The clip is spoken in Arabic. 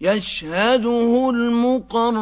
يَشْهَدُهُ الْمُقَرَّبُونَ